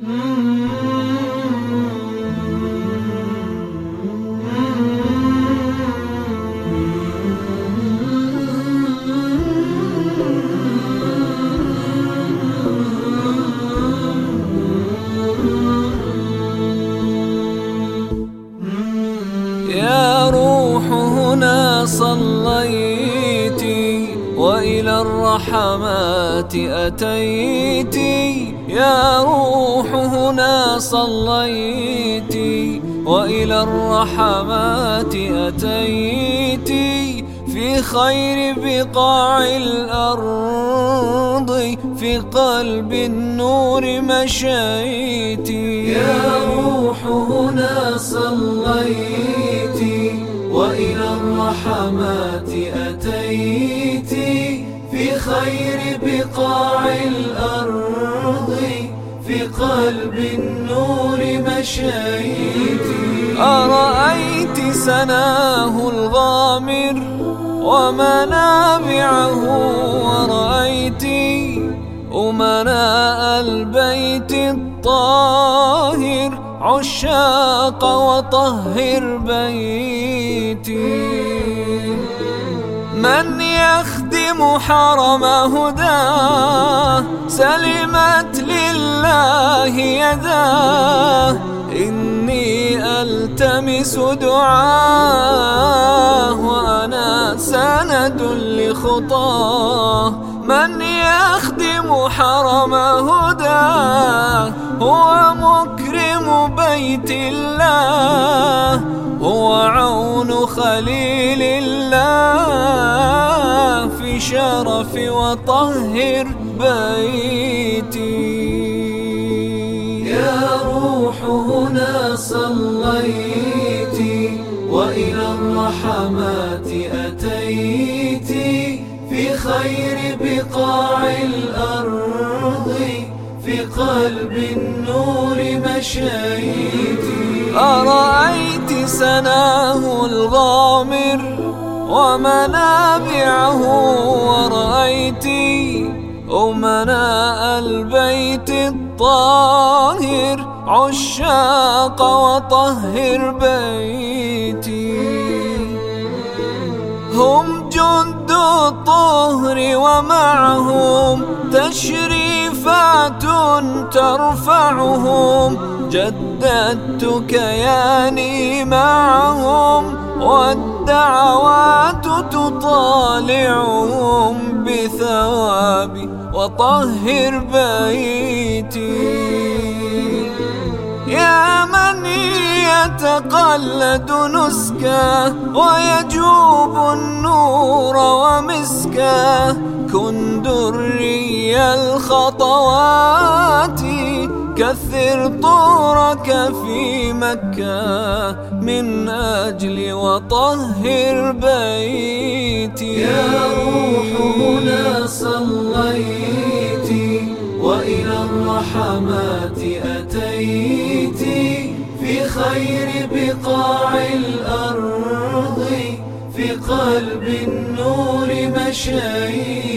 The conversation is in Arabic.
يا روح هنا صليت وإلى الرحمات أتيت يا روح صليت وإلى الرحمات أتيت في خير بقاع الأرض في قلب النور مشيت. يا روح هنا صليت وإلى الرحمات أتيت في خير بقاع الأرض. في قلب النور مشيت أرأيت سناه الغامر ومنابعه ورأيت أمناء البيت الطاهر عشاق وطهر بيتي. من يخدم حرم هداه سلمت لله يداه إني ألتمس دعاه وأنا سند لخطاه. من يخدم حرم هداه هو مكرم بيت الله. هو عون خليل الله. في شرف وطهر بيتي. يا روح هنا صليت وإلى الرحمات أتيت في خير بقاع الأرض في قلب النور مشيت. أرأيت سناه الغامر؟ ومنابعه ورأيت أمناء البيت الطاهر عشاق وطهر بيتي. هم جند الطهر ومعهم تشريفات ترفعهم. جددت كياني معهم والدعوات تطالعهم بثوابي وطهر بيتي. يا من يتقلد نسكه ويجوب النور ومسكه كن دري الخطوات. كثر طورك في مكة من أجل وطهر بيتي. يا روح هنا صليت وإلى الرحمات أتيت في خير بقاع الأرض في قلب النور مشيت